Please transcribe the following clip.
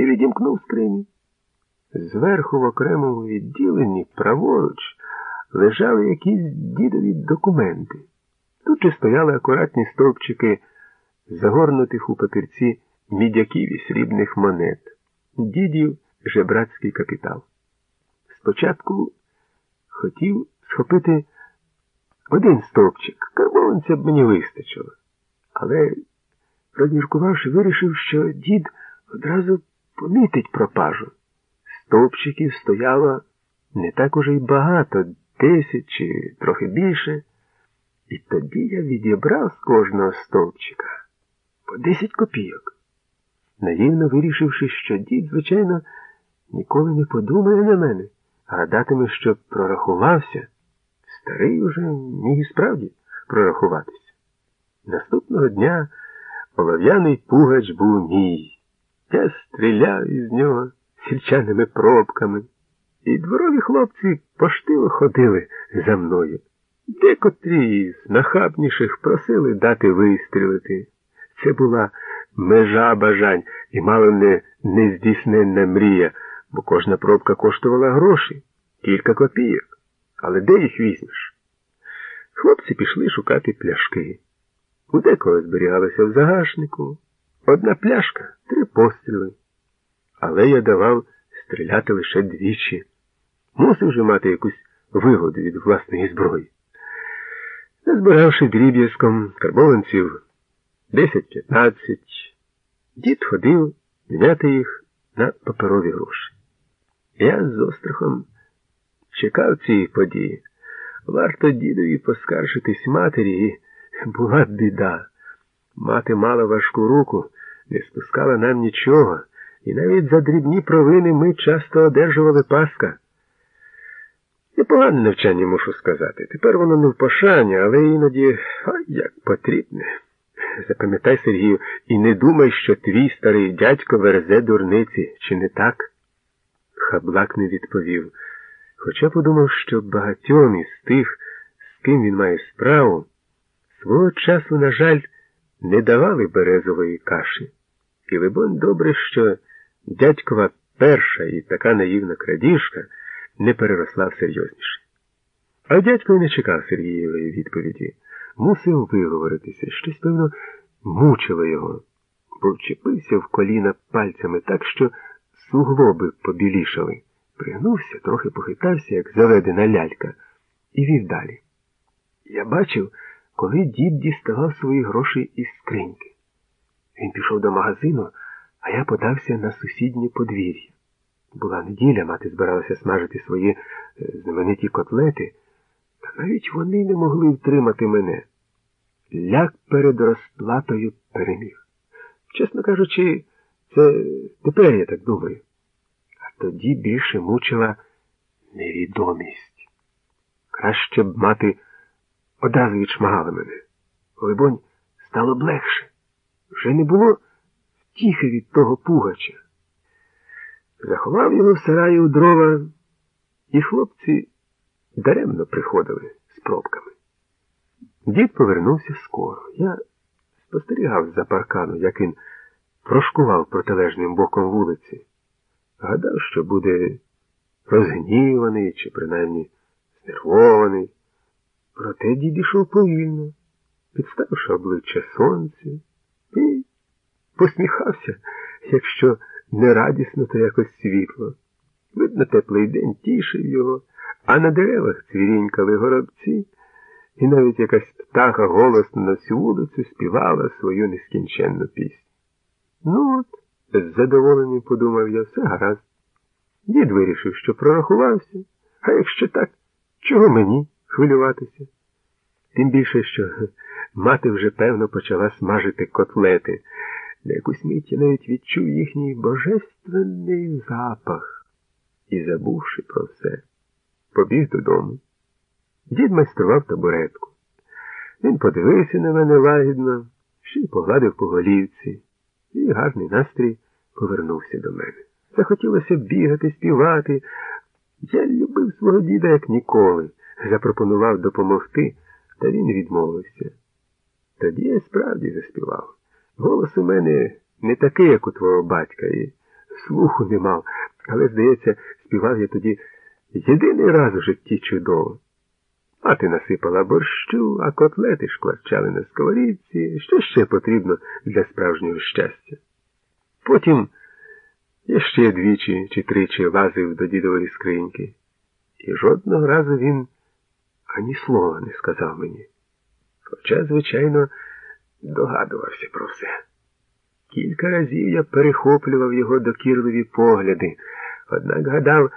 і відімкнув скриню. Зверху в окремому відділенні праворуч лежали якісь дідові документи. Тут же стояли акуратні стовпчики загорнутих у папірці мідяків і срібних монет, дідів жебрацький капітал. Спочатку хотів схопити один стовпчик, карбованця б мені вистачило, але, розміркувавши, вирішив, що дід одразу помітить пропажу. Стовпчиків стояло не так уже й багато, десять чи трохи більше. І тоді я відібрав з кожного стовпчика по десять копійок, наївно вирішивши, що дід, звичайно, ніколи не подумає на мене, гадатиме, що прорахувався. Старий уже міг і справді прорахуватися. Наступного дня олов'яний пугач був мій. Я стріляв із нього сільчаними пробками, і дворові хлопці поштиво ходили за мною. Декотрі з нахабніших просили дати вистрілити. Це була межа бажань і мало не нездійсненна мрія, бо кожна пробка коштувала гроші, кілька копійок. Але де їх візьмеш? Хлопці пішли шукати пляшки. У декого зберігалося в загашнику. Одна пляшка, три постріли. Але я давав стріляти лише двічі. Мусив же мати якусь вигоду від власної зброї. Назбиравши дріб'язком карбованців 10-15, дід ходив міняти їх на паперові гроші. Я з острахом чекав цієї події. Варто дідові поскаржитись матері, і була біда. Мати мала важку руку, не спускала нам нічого, і навіть за дрібні провини ми часто одержували паска. Непогане навчання, мушу сказати. Тепер воно не в пошані, але іноді ой, як потрібне. Запам'ятай, Сергію, і не думай, що твій старий дядько верзе дурниці, чи не так? Хаблак не відповів. Хоча подумав, що багатьом із тих, з ким він має справу, свого часу, на жаль, не давали березової каші. І, либонь, добре, що дядькова перша і така наївна крадіжка не переросла в серйозніше. А дядько не чекав Сергієвої відповіді. Мусив виговоритися, щось, певно, мучило його, бо вчепився в коліна пальцями так, що суглоби побілішали. Пригнувся, трохи похитався, як заведена лялька, і вів далі. Я бачив, коли дід діставав свої гроші із скриньки. Він пішов до магазину, а я подався на сусіднє подвір'я. Була неділя, мати збиралася смажити свої е, знамениті котлети, та навіть вони не могли втримати мене. Ляк перед розплатою переміг. Чесно кажучи, це тепер я так думаю. А тоді більше мучила невідомість. Краще б мати одразу відшмагала мене. Либонь, стало б легше. Вже не було втіхи від того пугача. Заховав його в сараї у дрова, і хлопці даремно приходили з пробками. Дід повернувся скоро. Я спостерігав за паркану, як він прошкував протилежним боком вулиці. Гадав, що буде розгніваний чи принаймні знервований. Проте дід ішов повільно, підставивши обличчя сонцю, і посміхався, якщо не радісно, то якось світло. Видно, теплий день тішив його, а на деревах цвірінькали горобці, і навіть якась птаха голосно на всю вулицю співала свою нескінченну пісню. Ну от, з задоволенням подумав я, все гаразд. Дід вирішив, що прорахувався, а якщо так, чого мені хвилюватися? Тим більше, що мати вже, певно, почала смажити котлети. На якусь мить я навіть відчув їхній божественний запах і, забувши про все, побіг додому. Дід майстрував табуретку. Він подивився на мене лагідно, ще й погладив по голівці, і гарний настрій повернувся до мене. Захотілося бігати, співати. Я любив свого діда, як ніколи, запропонував допомогти, та він відмовився. Тоді я справді заспівав. Голос у мене не такий, як у твого батька, і слуху не мав, але, здається, співав я тоді єдиний раз у житті чудово. Мати насипала борщу, а котлети шкварчали на сковорідці, що ще потрібно для справжнього щастя. Потім я ще двічі чи тричі лазив до дідової скриньки, і жодного разу він ані слова не сказав мені. Хоча, звичайно, догадувався про все. Кілька разів я перехоплював його докірливі погляди, однак гадав,